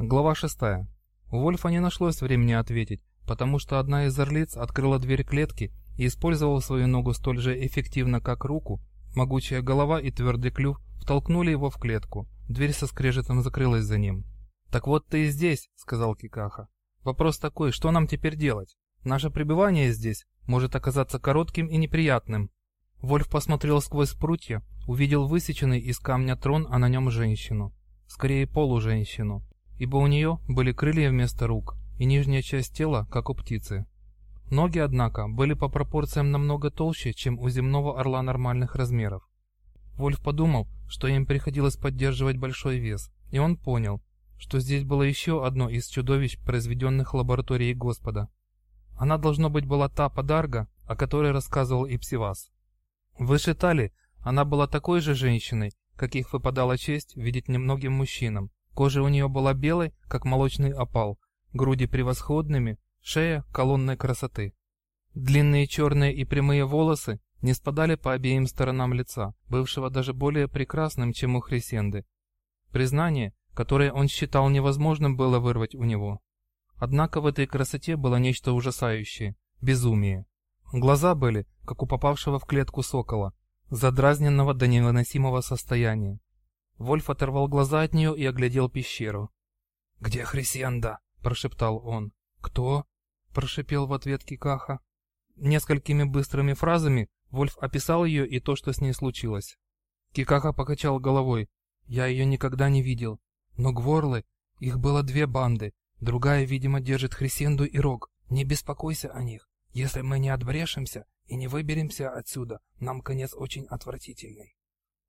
Глава 6. У Вольфа не нашлось времени ответить, потому что одна из орлиц открыла дверь клетки и использовала свою ногу столь же эффективно, как руку. Могучая голова и твердый клюв втолкнули его в клетку. Дверь со скрежетом закрылась за ним. «Так вот ты и здесь», — сказал Кикаха. «Вопрос такой, что нам теперь делать? Наше пребывание здесь может оказаться коротким и неприятным». Вольф посмотрел сквозь прутья, увидел высеченный из камня трон, а на нем женщину. Скорее полуженщину ибо у нее были крылья вместо рук и нижняя часть тела, как у птицы. Ноги, однако, были по пропорциям намного толще, чем у земного орла нормальных размеров. Вольф подумал, что им приходилось поддерживать большой вес, и он понял, что здесь было еще одно из чудовищ, произведенных лабораторией Господа. Она, должно быть, была та подарга, о которой рассказывал Ипсивас. Вы считали, она была такой же женщиной, каких выпадала честь видеть немногим мужчинам, Кожа у нее была белой, как молочный опал, груди превосходными, шея колонной красоты. Длинные черные и прямые волосы не спадали по обеим сторонам лица, бывшего даже более прекрасным, чем у Хрисенды. Признание, которое он считал невозможным было вырвать у него. Однако в этой красоте было нечто ужасающее – безумие. Глаза были, как у попавшего в клетку сокола, задразненного до невыносимого состояния. Вольф оторвал глаза от нее и оглядел пещеру. «Где Хрисенда?» – прошептал он. «Кто?» – прошепел в ответ Кикаха. Несколькими быстрыми фразами Вольф описал ее и то, что с ней случилось. Кикаха покачал головой. «Я ее никогда не видел. Но Гворлы, их было две банды. Другая, видимо, держит Хрисенду и Рог. Не беспокойся о них. Если мы не отбрешемся и не выберемся отсюда, нам конец очень отвратительный».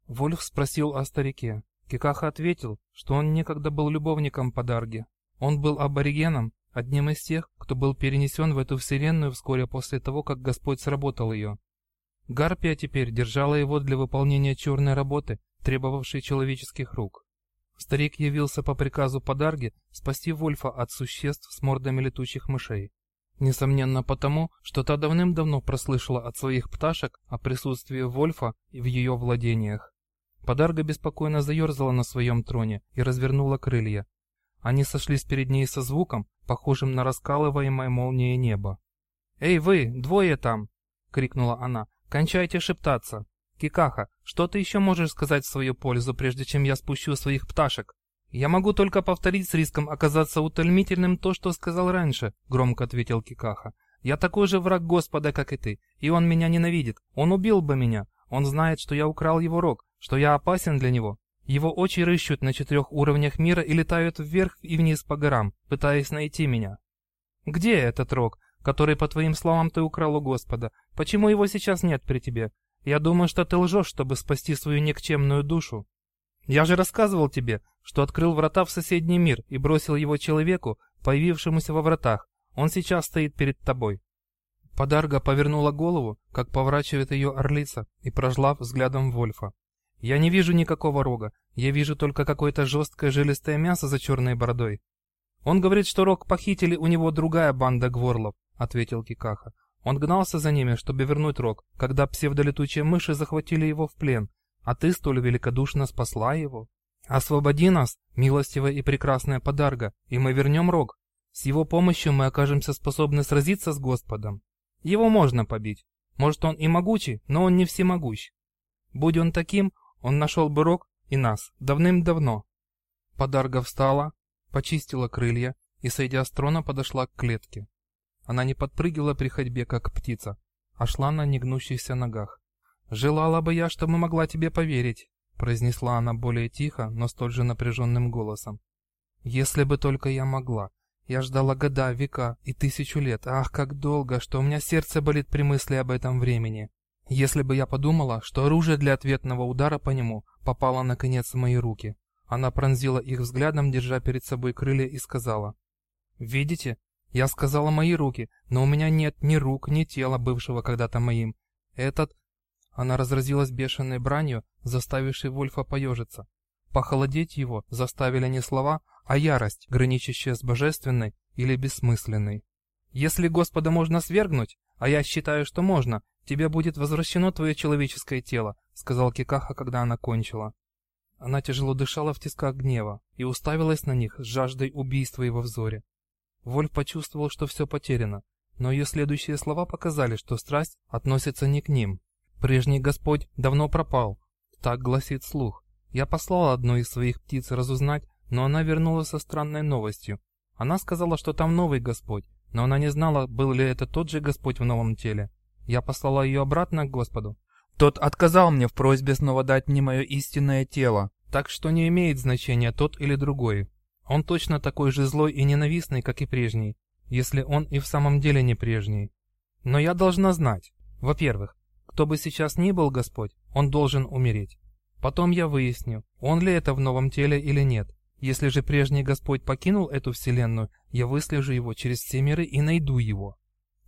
Вольф спросил о старике. Кикаха ответил, что он некогда был любовником подарги. Он был аборигеном, одним из тех, кто был перенесен в эту вселенную вскоре после того, как Господь сработал ее. Гарпия теперь держала его для выполнения черной работы, требовавшей человеческих рук. Старик явился по приказу подарги спасти Вольфа от существ с мордами летучих мышей. Несомненно потому, что та давным-давно прослышала от своих пташек о присутствии Вольфа в ее владениях. Подарга беспокойно заерзала на своем троне и развернула крылья. Они сошлись перед ней со звуком, похожим на раскалываемое молнией небо. «Эй вы, двое там!» — крикнула она. «Кончайте шептаться! Кикаха, что ты еще можешь сказать в свою пользу, прежде чем я спущу своих пташек?» «Я могу только повторить с риском оказаться утольмительным то, что сказал раньше», — громко ответил Кикаха. «Я такой же враг Господа, как и ты, и он меня ненавидит. Он убил бы меня. Он знает, что я украл его рог, что я опасен для него. Его очи рыщут на четырех уровнях мира и летают вверх и вниз по горам, пытаясь найти меня. Где этот рог, который, по твоим словам, ты украл у Господа? Почему его сейчас нет при тебе? Я думаю, что ты лжешь, чтобы спасти свою никчемную душу. Я же рассказывал тебе, что открыл врата в соседний мир и бросил его человеку, появившемуся во вратах. Он сейчас стоит перед тобой. Подарга повернула голову, как поворачивает ее орлица, и прожла взглядом Вольфа. «Я не вижу никакого рога. Я вижу только какое-то жесткое жилистое мясо за черной бородой». «Он говорит, что рог похитили у него другая банда гворлов», — ответил Кикаха. «Он гнался за ними, чтобы вернуть рог, когда псевдолетучие мыши захватили его в плен, а ты столь великодушно спасла его. Освободи нас, милостивая и прекрасная подарга, и мы вернем рог. С его помощью мы окажемся способны сразиться с Господом. Его можно побить. Может, он и могучий, но он не всемогущ. Будь он таким, он нашел бы Рок и нас давным-давно. Подарга встала, почистила крылья и, сойдя с трона, подошла к клетке. Она не подпрыгивала при ходьбе, как птица, а шла на негнущихся ногах. «Желала бы я, чтобы могла тебе поверить», — произнесла она более тихо, но столь же напряженным голосом. «Если бы только я могла. Я ждала года, века и тысячу лет. Ах, как долго, что у меня сердце болит при мысли об этом времени. Если бы я подумала, что оружие для ответного удара по нему попало наконец в мои руки. Она пронзила их взглядом, держа перед собой крылья, и сказала. «Видите? Я сказала мои руки, но у меня нет ни рук, ни тела, бывшего когда-то моим. Этот...» Она разразилась бешеной бранью, заставившей Вольфа поежиться. Похолодеть его заставили не слова, а ярость, граничащая с божественной или бессмысленной. «Если Господа можно свергнуть, а я считаю, что можно, тебе будет возвращено твое человеческое тело», — сказал Кикаха, когда она кончила. Она тяжело дышала в тисках гнева и уставилась на них с жаждой убийства его взоре. Вольф почувствовал, что все потеряно, но ее следующие слова показали, что страсть относится не к ним. Прежний Господь давно пропал, так гласит слух. Я послал одну из своих птиц разузнать, но она вернулась со странной новостью. Она сказала, что там новый Господь, но она не знала, был ли это тот же Господь в новом теле. Я послала ее обратно к Господу. Тот отказал мне в просьбе снова дать мне мое истинное тело, так что не имеет значения тот или другой. Он точно такой же злой и ненавистный, как и прежний, если он и в самом деле не прежний. Но я должна знать, во-первых, кто бы сейчас ни был Господь, он должен умереть. Потом я выясню, он ли это в новом теле или нет. Если же прежний Господь покинул эту вселенную, я выслежу его через все миры и найду его.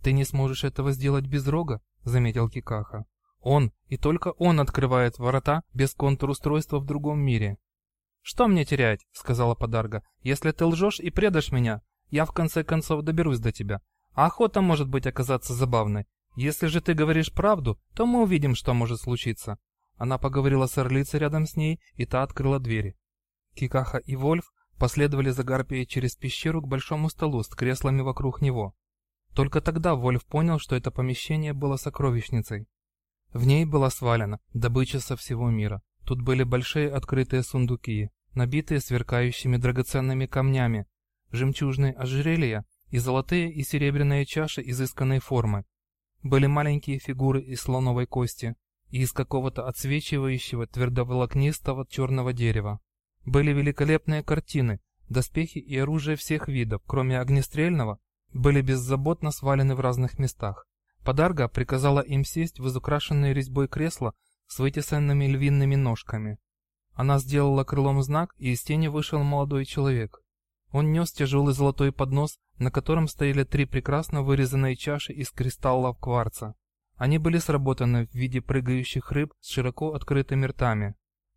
Ты не сможешь этого сделать без рога, заметил Кикаха. Он, и только он открывает ворота без контур-устройства в другом мире. «Что мне терять?» — сказала Подарга. «Если ты лжешь и предашь меня, я в конце концов доберусь до тебя. А охота может быть оказаться забавной. Если же ты говоришь правду, то мы увидим, что может случиться». Она поговорила с орлицей рядом с ней, и та открыла двери. Кикаха и Вольф последовали за Гарпией через пещеру к большому столу с креслами вокруг него. Только тогда Вольф понял, что это помещение было сокровищницей. В ней была свалена добыча со всего мира. Тут были большие открытые сундуки, набитые сверкающими драгоценными камнями, жемчужные ожерелья и золотые и серебряные чаши изысканной формы. Были маленькие фигуры из слоновой кости и из какого-то отсвечивающего твердоволокнистого черного дерева. Были великолепные картины, доспехи и оружие всех видов, кроме огнестрельного, были беззаботно свалены в разных местах. Подарга приказала им сесть в изукрашенное резьбой кресло с вытесанными львиными ножками. Она сделала крылом знак, и из тени вышел молодой человек. Он нес тяжелый золотой поднос, на котором стояли три прекрасно вырезанные чаши из кристаллов кварца. Они были сработаны в виде прыгающих рыб с широко открытыми ртами.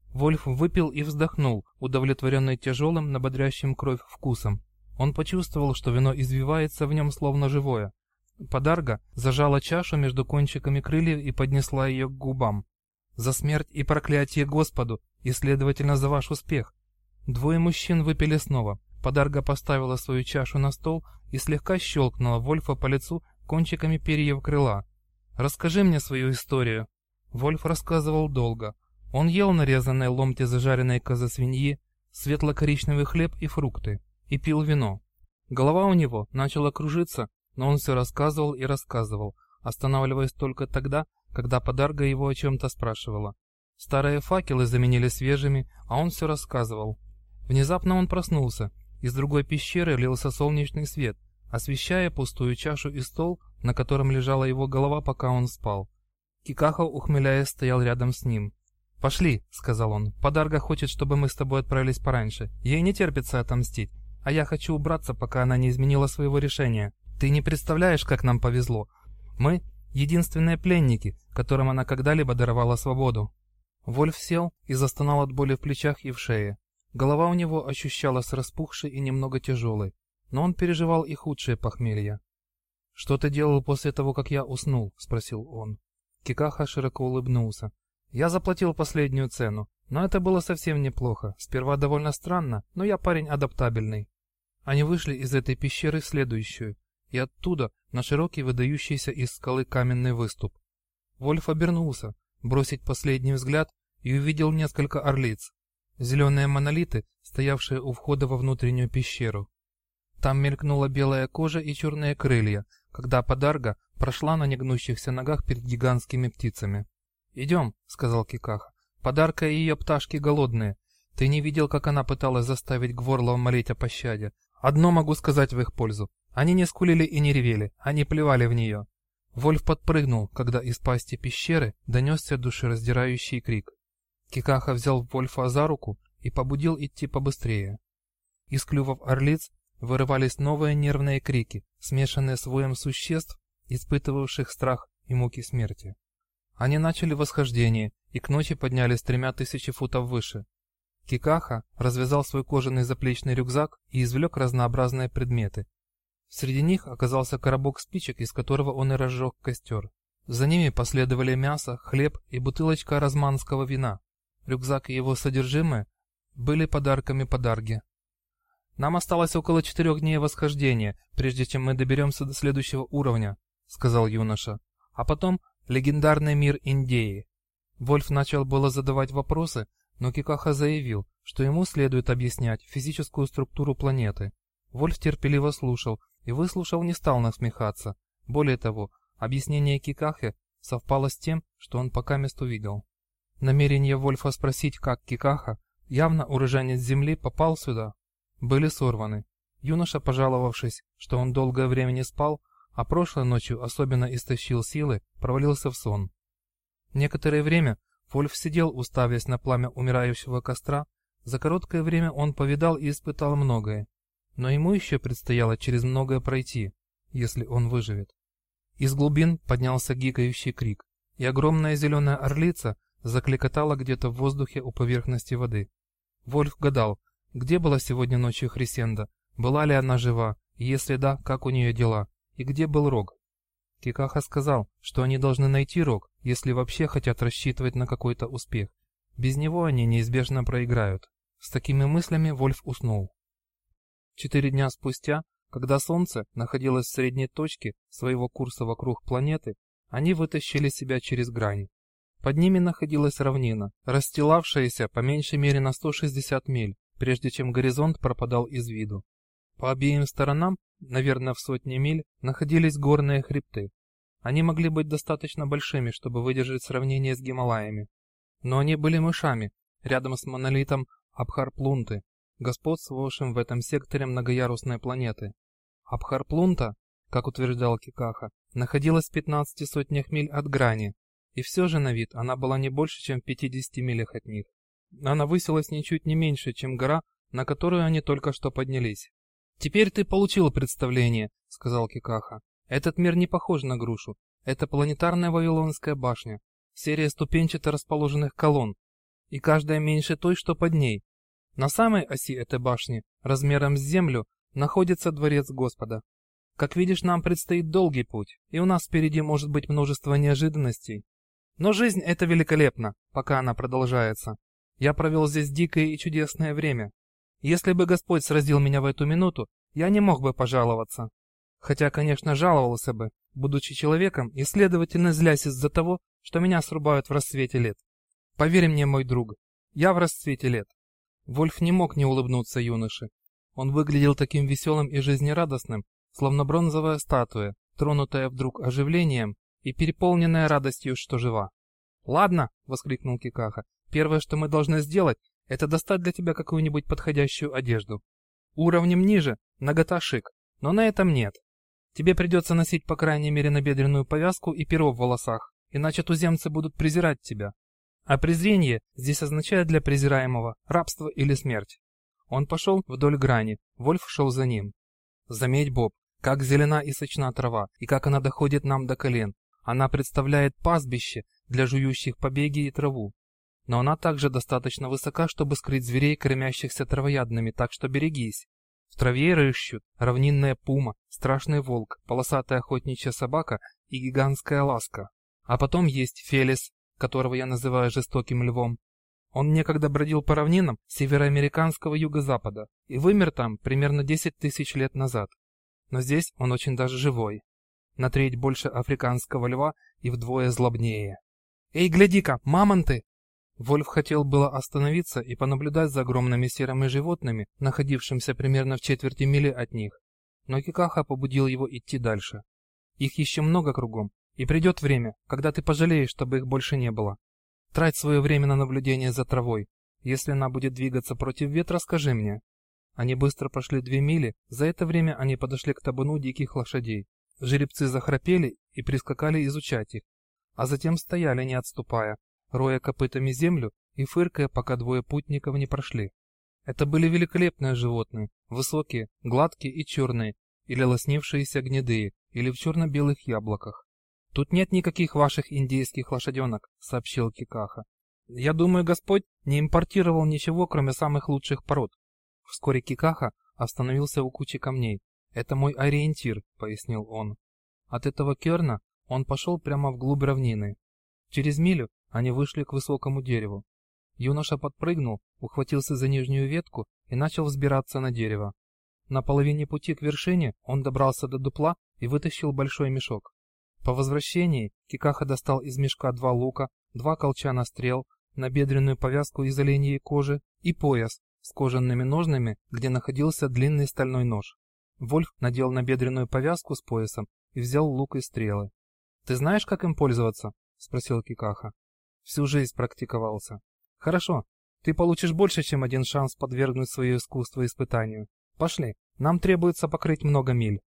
Вольф выпил и вздохнул, удовлетворенный тяжелым, набодрящим кровь вкусом. Он почувствовал, что вино извивается в нем словно живое. Подарга зажала чашу между кончиками крыльев и поднесла ее к губам. «За смерть и проклятие Господу, и, следовательно, за ваш успех!» Двое мужчин выпили снова. Подарга поставила свою чашу на стол и слегка щелкнула Вольфа по лицу кончиками перьев крыла. «Расскажи мне свою историю». Вольф рассказывал долго. Он ел нарезанные ломти зажаренной козы-свиньи, светло-коричневый хлеб и фрукты, и пил вино. Голова у него начала кружиться, но он все рассказывал и рассказывал, останавливаясь только тогда, когда подарга его о чем-то спрашивала. Старые факелы заменили свежими, а он все рассказывал. Внезапно он проснулся. Из другой пещеры лился солнечный свет, освещая пустую чашу и стол, на котором лежала его голова, пока он спал. Кикахо, ухмыляясь, стоял рядом с ним. «Пошли», — сказал он. «Подарга хочет, чтобы мы с тобой отправились пораньше. Ей не терпится отомстить, а я хочу убраться, пока она не изменила своего решения». Ты не представляешь, как нам повезло. Мы — единственные пленники, которым она когда-либо даровала свободу». Вольф сел и застонал от боли в плечах и в шее. Голова у него ощущалась распухшей и немного тяжелой, но он переживал и худшее похмелье. «Что ты делал после того, как я уснул?» — спросил он. Кикаха широко улыбнулся. «Я заплатил последнюю цену, но это было совсем неплохо. Сперва довольно странно, но я парень адаптабельный». Они вышли из этой пещеры в следующую, и оттуда на широкий выдающийся из скалы каменный выступ. Вольф обернулся, бросить последний взгляд и увидел несколько орлиц. Зеленые монолиты, стоявшие у входа во внутреннюю пещеру. Там мелькнула белая кожа и черные крылья, когда подарга прошла на негнущихся ногах перед гигантскими птицами. «Идем», — сказал Кикаха. «Подарка и ее пташки голодные. Ты не видел, как она пыталась заставить Гворлова молить о пощаде. Одно могу сказать в их пользу. Они не скулили и не ревели, они плевали в нее. Вольф подпрыгнул, когда из пасти пещеры донесся душераздирающий крик. Кикаха взял Вольфа за руку и побудил идти побыстрее. Из клювов орлиц вырывались новые нервные крики, смешанные с воем существ, испытывавших страх и муки смерти. Они начали восхождение и к ночи поднялись тремя тысячи футов выше. Кикаха развязал свой кожаный заплечный рюкзак и извлек разнообразные предметы, Среди них оказался коробок спичек, из которого он и разжег костер. За ними последовали мясо, хлеб и бутылочка разманского вина. Рюкзак и его содержимое были подарками подарги. «Нам осталось около четырех дней восхождения, прежде чем мы доберемся до следующего уровня», — сказал юноша. «А потом легендарный мир Индеи». Вольф начал было задавать вопросы, но Кикаха заявил, что ему следует объяснять физическую структуру планеты. Вольф терпеливо слушал и, выслушав, не стал насмехаться. Более того, объяснение Кикахи совпало с тем, что он пока мест увидел. Намерение Вольфа спросить, как Кикаха, явно уроженец земли, попал сюда, были сорваны. Юноша, пожаловавшись, что он долгое время не спал, а прошлой ночью особенно истощил силы, провалился в сон. Некоторое время Вольф сидел, уставясь на пламя умирающего костра. За короткое время он повидал и испытал многое. Но ему еще предстояло через многое пройти, если он выживет. Из глубин поднялся гикающий крик, и огромная зеленая орлица закликотала где-то в воздухе у поверхности воды. Вольф гадал, где была сегодня ночью Хрисенда? Была ли она жива? если да, как у нее дела? И где был Рог? Кикаха сказал, что они должны найти Рог, если вообще хотят рассчитывать на какой-то успех. Без него они неизбежно проиграют. С такими мыслями Вольф уснул. Четыре дня спустя, когда Солнце находилось в средней точке своего курса вокруг планеты, они вытащили себя через грани. Под ними находилась равнина, расстилавшаяся по меньшей мере на 160 миль, прежде чем горизонт пропадал из виду. По обеим сторонам, наверное, в сотни миль, находились горные хребты. Они могли быть достаточно большими, чтобы выдержать сравнение с Гималаями. Но они были мышами, рядом с монолитом Абхарплунты, господствовавшим в этом секторе многоярусной планеты. Абхарплунта, как утверждал Кикаха, находилась в 15 сотнях миль от грани, и все же на вид она была не больше, чем в 50 милях от них. Она высилась ничуть не меньше, чем гора, на которую они только что поднялись. «Теперь ты получил представление», — сказал Кикаха. «Этот мир не похож на грушу. Это планетарная Вавилонская башня, серия ступенчато расположенных колонн, и каждая меньше той, что под ней. На самой оси этой башни, размером с Землю, находится дворец Господа. Как видишь, нам предстоит долгий путь, и у нас впереди может быть множество неожиданностей. Но жизнь — это великолепно, пока она продолжается. Я провел здесь дикое и чудесное время. Если бы Господь сразил меня в эту минуту, я не мог бы пожаловаться. Хотя, конечно, жаловался бы, будучи человеком и, следовательно, злясь из-за того, что меня срубают в расцвете лет. Поверь мне, мой друг, я в расцвете лет. Вольф не мог не улыбнуться юноше. Он выглядел таким веселым и жизнерадостным, словно бронзовая статуя, тронутая вдруг оживлением и переполненная радостью, что жива. «Ладно!» — воскликнул Кикаха. Первое, что мы должны сделать, это достать для тебя какую-нибудь подходящую одежду. Уровнем ниже – нагота шик, но на этом нет. Тебе придется носить по крайней мере набедренную повязку и перо в волосах, иначе туземцы будут презирать тебя. А презрение здесь означает для презираемого рабство или смерть. Он пошел вдоль грани, Вольф шел за ним. Заметь, Боб, как зелена и сочна трава, и как она доходит нам до колен. Она представляет пастбище для жующих побеги и траву но она также достаточно высока, чтобы скрыть зверей, кормящихся травоядными, так что берегись. В траве рыщут равнинная пума, страшный волк, полосатая охотничья собака и гигантская ласка. А потом есть Фелис, которого я называю жестоким львом. Он некогда бродил по равнинам североамериканского юго-запада и вымер там примерно 10 тысяч лет назад. Но здесь он очень даже живой. На треть больше африканского льва и вдвое злобнее. «Эй, гляди-ка, мамонты!» Вольф хотел было остановиться и понаблюдать за огромными серыми животными, находившимися примерно в четверти мили от них. Но Кикаха побудил его идти дальше. Их еще много кругом, и придет время, когда ты пожалеешь, чтобы их больше не было. Трать свое время на наблюдение за травой. Если она будет двигаться против ветра, скажи мне. Они быстро прошли две мили, за это время они подошли к табуну диких лошадей. Жеребцы захрапели и прискакали изучать их, а затем стояли, не отступая, роя копытами землю и фыркая, пока двое путников не прошли. Это были великолепные животные, высокие, гладкие и черные, или лоснившиеся гнедые, или в черно-белых яблоках. «Тут нет никаких ваших индейских лошаденок», — сообщил Кикаха. «Я думаю, Господь не импортировал ничего, кроме самых лучших пород». Вскоре Кикаха остановился у кучи камней. «Это мой ориентир», — пояснил он. От этого керна он пошел прямо вглубь равнины. Через милю они вышли к высокому дереву. Юноша подпрыгнул, ухватился за нижнюю ветку и начал взбираться на дерево. На половине пути к вершине он добрался до дупла и вытащил большой мешок. По возвращении Кикаха достал из мешка два лука, два колчана стрел, набедренную повязку из оленьей кожи и пояс с кожаными ножнами, где находился длинный стальной нож. Вольф надел набедренную повязку с поясом и взял лук и стрелы. «Ты знаешь, как им пользоваться?» — спросил Кикаха. «Всю жизнь практиковался». «Хорошо, ты получишь больше, чем один шанс подвергнуть свое искусство испытанию. Пошли, нам требуется покрыть много миль».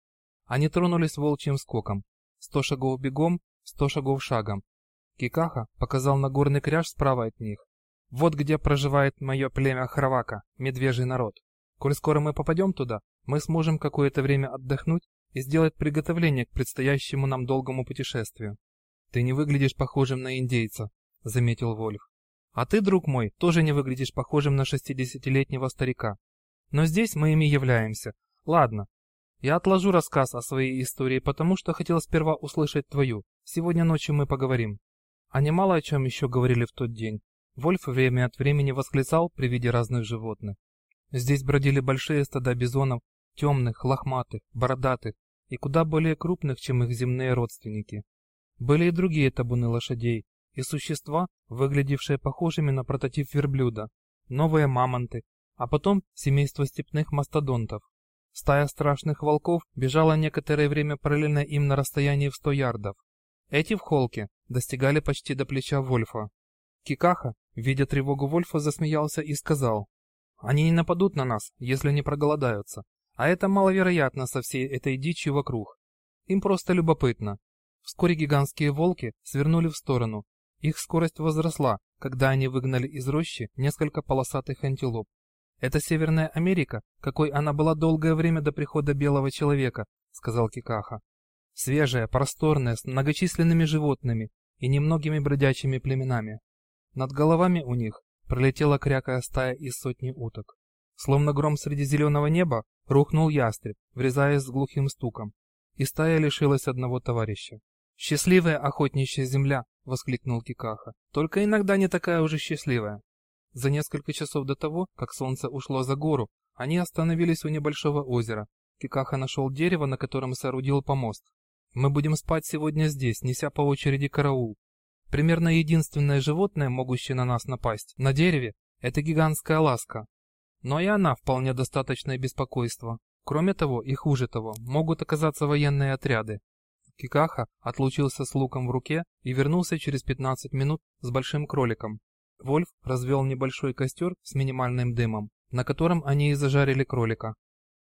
Они тронулись волчьим скоком. Сто шагов бегом, сто шагов шагом. Кикаха показал на горный кряж справа от них. Вот где проживает мое племя Хравака, медвежий народ. Коль скоро мы попадем туда, мы сможем какое-то время отдохнуть и сделать приготовление к предстоящему нам долгому путешествию. Ты не выглядишь похожим на индейца, заметил Вольф. А ты, друг мой, тоже не выглядишь похожим на шестидесятилетнего старика. Но здесь мы ими являемся. Ладно, я отложу рассказ о своей истории, потому что хотел сперва услышать твою. Сегодня ночью мы поговорим. Они мало о чем еще говорили в тот день. Вольф время от времени восклицал при виде разных животных. Здесь бродили большие стада бизонов, темных, лохматых, бородатых и куда более крупных, чем их земные родственники. Были и другие табуны лошадей, и существа, выглядевшие похожими на прототип верблюда, новые мамонты, а потом семейство степных мастодонтов. Стая страшных волков бежала некоторое время параллельно им на расстоянии в 100 ярдов. Эти в холке достигали почти до плеча Вольфа. Кикаха, видя тревогу Вольфа, засмеялся и сказал, «Они не нападут на нас, если не проголодаются, а это маловероятно со всей этой дичью вокруг. Им просто любопытно». Вскоре гигантские волки свернули в сторону. Их скорость возросла, когда они выгнали из рощи несколько полосатых антилоп. Это Северная Америка, какой она была долгое время до прихода белого человека, сказал Кикаха. Свежая, просторная, с многочисленными животными и немногими бродячими племенами. Над головами у них пролетела крякая стая из сотни уток. Словно гром среди зеленого неба рухнул ястреб, врезаясь с глухим стуком, и стая лишилась одного товарища. «Счастливая охотничья земля!» — воскликнул Кикаха. «Только иногда не такая уже счастливая. За несколько часов до того, как солнце ушло за гору, они остановились у небольшого озера. Кикаха нашел дерево, на котором соорудил помост. «Мы будем спать сегодня здесь, неся по очереди караул. Примерно единственное животное, могущее на нас напасть, на дереве, это гигантская ласка. Но и она вполне достаточное беспокойство. Кроме того, и хуже того, могут оказаться военные отряды. Кикаха отлучился с луком в руке и вернулся через 15 минут с большим кроликом. Вольф развел небольшой костер с минимальным дымом, на котором они и зажарили кролика.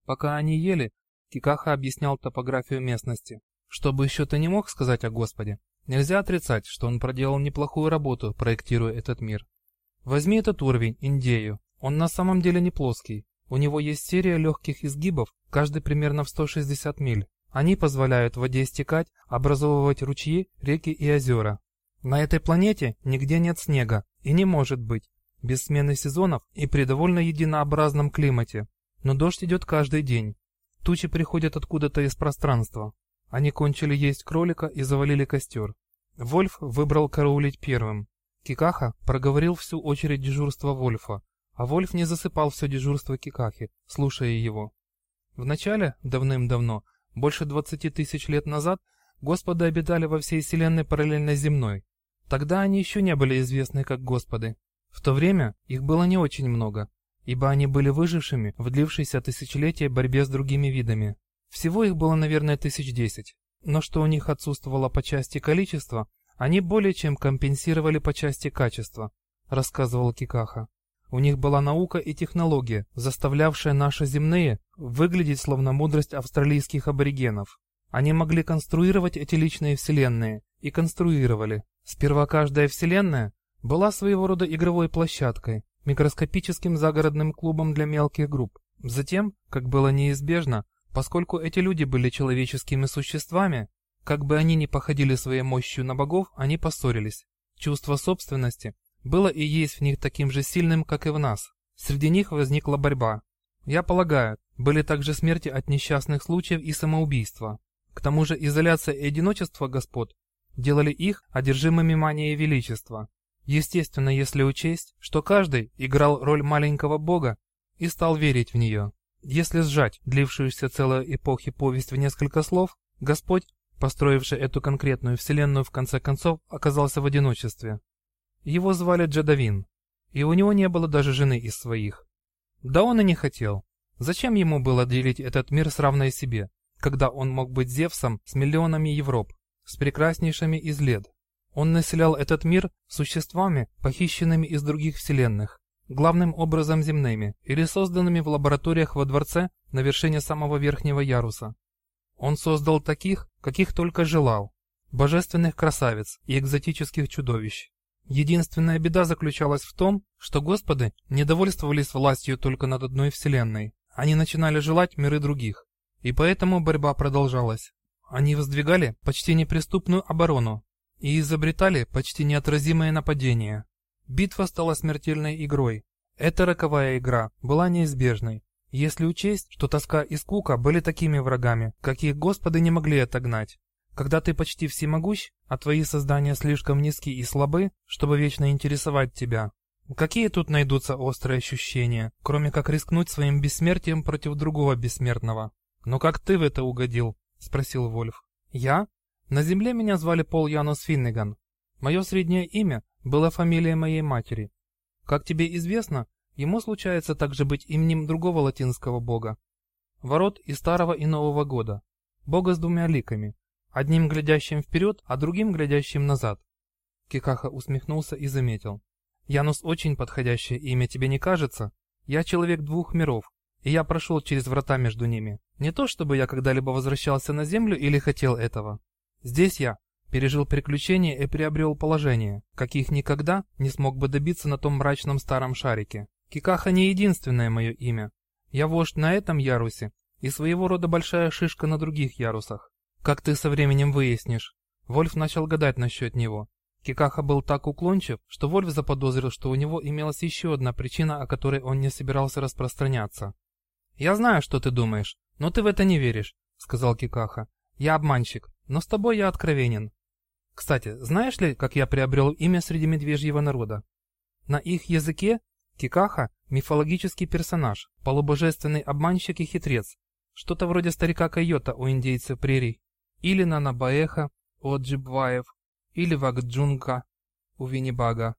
Пока они ели, Кикаха объяснял топографию местности. Чтобы еще ты не мог сказать о Господе, нельзя отрицать, что он проделал неплохую работу, проектируя этот мир. Возьми этот уровень, Индею. Он на самом деле не плоский. У него есть серия легких изгибов, каждый примерно в 160 миль. Они позволяют воде стекать, образовывать ручьи, реки и озера. На этой планете нигде нет снега, и не может быть, без смены сезонов и при довольно единообразном климате. Но дождь идет каждый день. Тучи приходят откуда-то из пространства. Они кончили есть кролика и завалили костер. Вольф выбрал караулить первым. Кикаха проговорил всю очередь дежурства Вольфа, а Вольф не засыпал все дежурство Кикахи, слушая его. Вначале, давным-давно, больше двадцати тысяч лет назад, Господы обитали во всей Вселенной параллельно земной, Тогда они еще не были известны как Господы. В то время их было не очень много, ибо они были выжившими в длившейся тысячелетия борьбе с другими видами. Всего их было, наверное, тысяч десять. Но что у них отсутствовало по части количества, они более чем компенсировали по части качества, рассказывал Кикаха. У них была наука и технология, заставлявшая наши земные выглядеть словно мудрость австралийских аборигенов. Они могли конструировать эти личные вселенные и конструировали. Сперва каждая вселенная была своего рода игровой площадкой, микроскопическим загородным клубом для мелких групп. Затем, как было неизбежно, поскольку эти люди были человеческими существами, как бы они ни походили своей мощью на богов, они поссорились. Чувство собственности было и есть в них таким же сильным, как и в нас. Среди них возникла борьба. Я полагаю, были также смерти от несчастных случаев и самоубийства. К тому же изоляция и одиночество господ делали их одержимыми манией величества. Естественно, если учесть, что каждый играл роль маленького бога и стал верить в нее. Если сжать длившуюся целой эпохи повесть в несколько слов, Господь, построивший эту конкретную вселенную, в конце концов оказался в одиночестве. Его звали Джадавин, и у него не было даже жены из своих. Да он и не хотел. Зачем ему было делить этот мир с равной себе, когда он мог быть Зевсом с миллионами Европ, с прекраснейшими из лет? Он населял этот мир существами, похищенными из других вселенных, главным образом земными, или созданными в лабораториях во дворце на вершине самого верхнего яруса. Он создал таких, каких только желал, божественных красавиц и экзотических чудовищ. Единственная беда заключалась в том, что господы не довольствовались властью только над одной вселенной. Они начинали желать миры других. И поэтому борьба продолжалась. Они воздвигали почти неприступную оборону и изобретали почти неотразимые нападения. Битва стала смертельной игрой. Эта роковая игра была неизбежной, если учесть, что тоска и скука были такими врагами, каких господы не могли отогнать. Когда ты почти всемогущ, а твои создания слишком низки и слабы, чтобы вечно интересовать тебя. Какие тут найдутся острые ощущения, кроме как рискнуть своим бессмертием против другого бессмертного? «Но как ты в это угодил?» — спросил Вольф. «Я? На земле меня звали Пол Янус Финнеган. Мое среднее имя было фамилией моей матери. Как тебе известно, ему случается также быть именем другого латинского бога. Ворот и Старого и Нового года. Бога с двумя ликами, одним глядящим вперед, а другим глядящим назад. Кикаха усмехнулся и заметил. «Янус очень подходящее имя, тебе не кажется? Я человек двух миров, и я прошел через врата между ними. Не то чтобы я когда-либо возвращался на Землю или хотел этого. Здесь я пережил приключения и приобрел положение, каких никогда не смог бы добиться на том мрачном старом шарике. Кикаха не единственное мое имя. Я вождь на этом ярусе и своего рода большая шишка на других ярусах. Как ты со временем выяснишь? Вольф начал гадать насчет него. Кикаха был так уклончив, что Вольф заподозрил, что у него имелась еще одна причина, о которой он не собирался распространяться. «Я знаю, что ты думаешь, но ты в это не веришь», — сказал Кикаха. «Я обманщик, но с тобой я откровенен. Кстати, знаешь ли, как я приобрел имя среди медвежьего народа? На их языке Кикаха – мифологический персонаж, полубожественный обманщик и хитрец, что-то вроде старика Койота у индейцев прерий, или Нанабаэха у Джибваев, или Вагджунка у Виннибага.